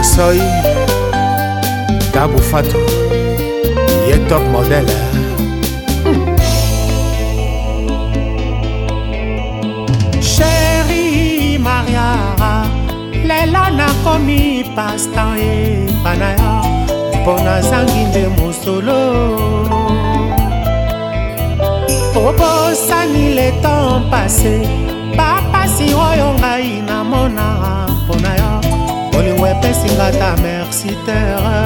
osoy dabu fato ye top modele sheri mariara lelo nakomi pastan epa na yo mpo nazangi nde mosolo obosani le temps pase bapasi oyo ngai namona mpo na yo singa ta merci terre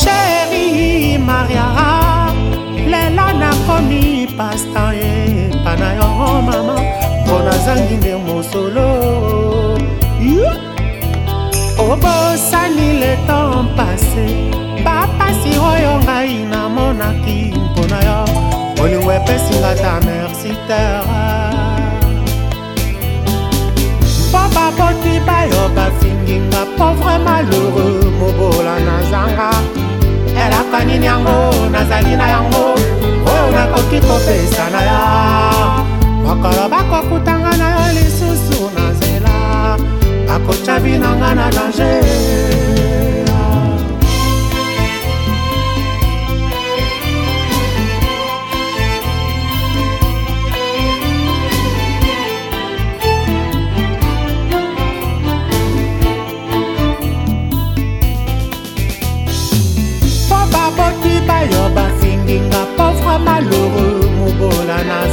sheri mariara lelo nakomi pasta epa na yo mama mpo nazangi nde mosolo obosani le temps pase bapasi oyo ngai namonaki mpo na yo olingo epesinga ta merci terre okoki kopesa na ya makala and I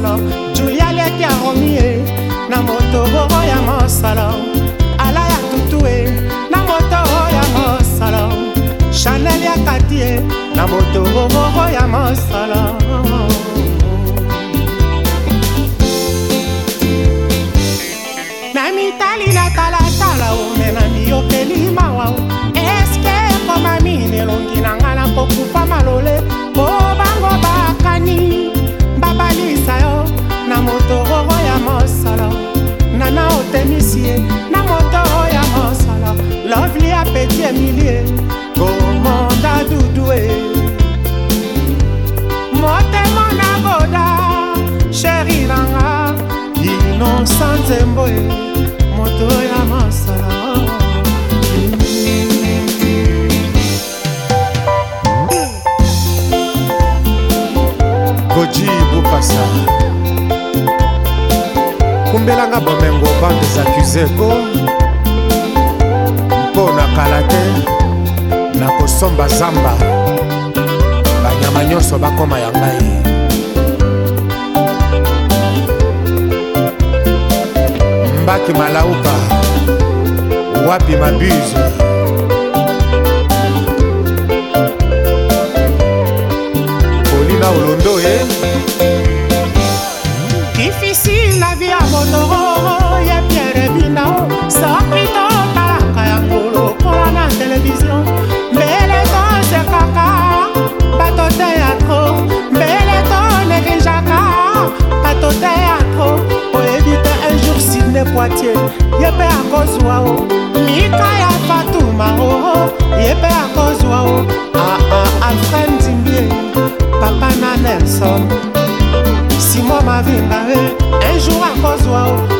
mosolo julia leki aromi ye na moto oya mosolo ala ya tutu ye na moto oya mosolo chanel ya kati ye na moto oya mosolo mitali na talatala o me na miyokeli mawa eske ekomami nelongi misie na moto oyo mosala lovli apeti emilie komonda dudue motemo na boda sheri nanga inosa nzembo e moto ya mosala osepelanga bomengo bandes akuzeko mpo na kala te nakosomba zamba banyama nyonso bakoma ya ngai mbaki malauka wapi mabuse olina olondo e eh? vinda e João com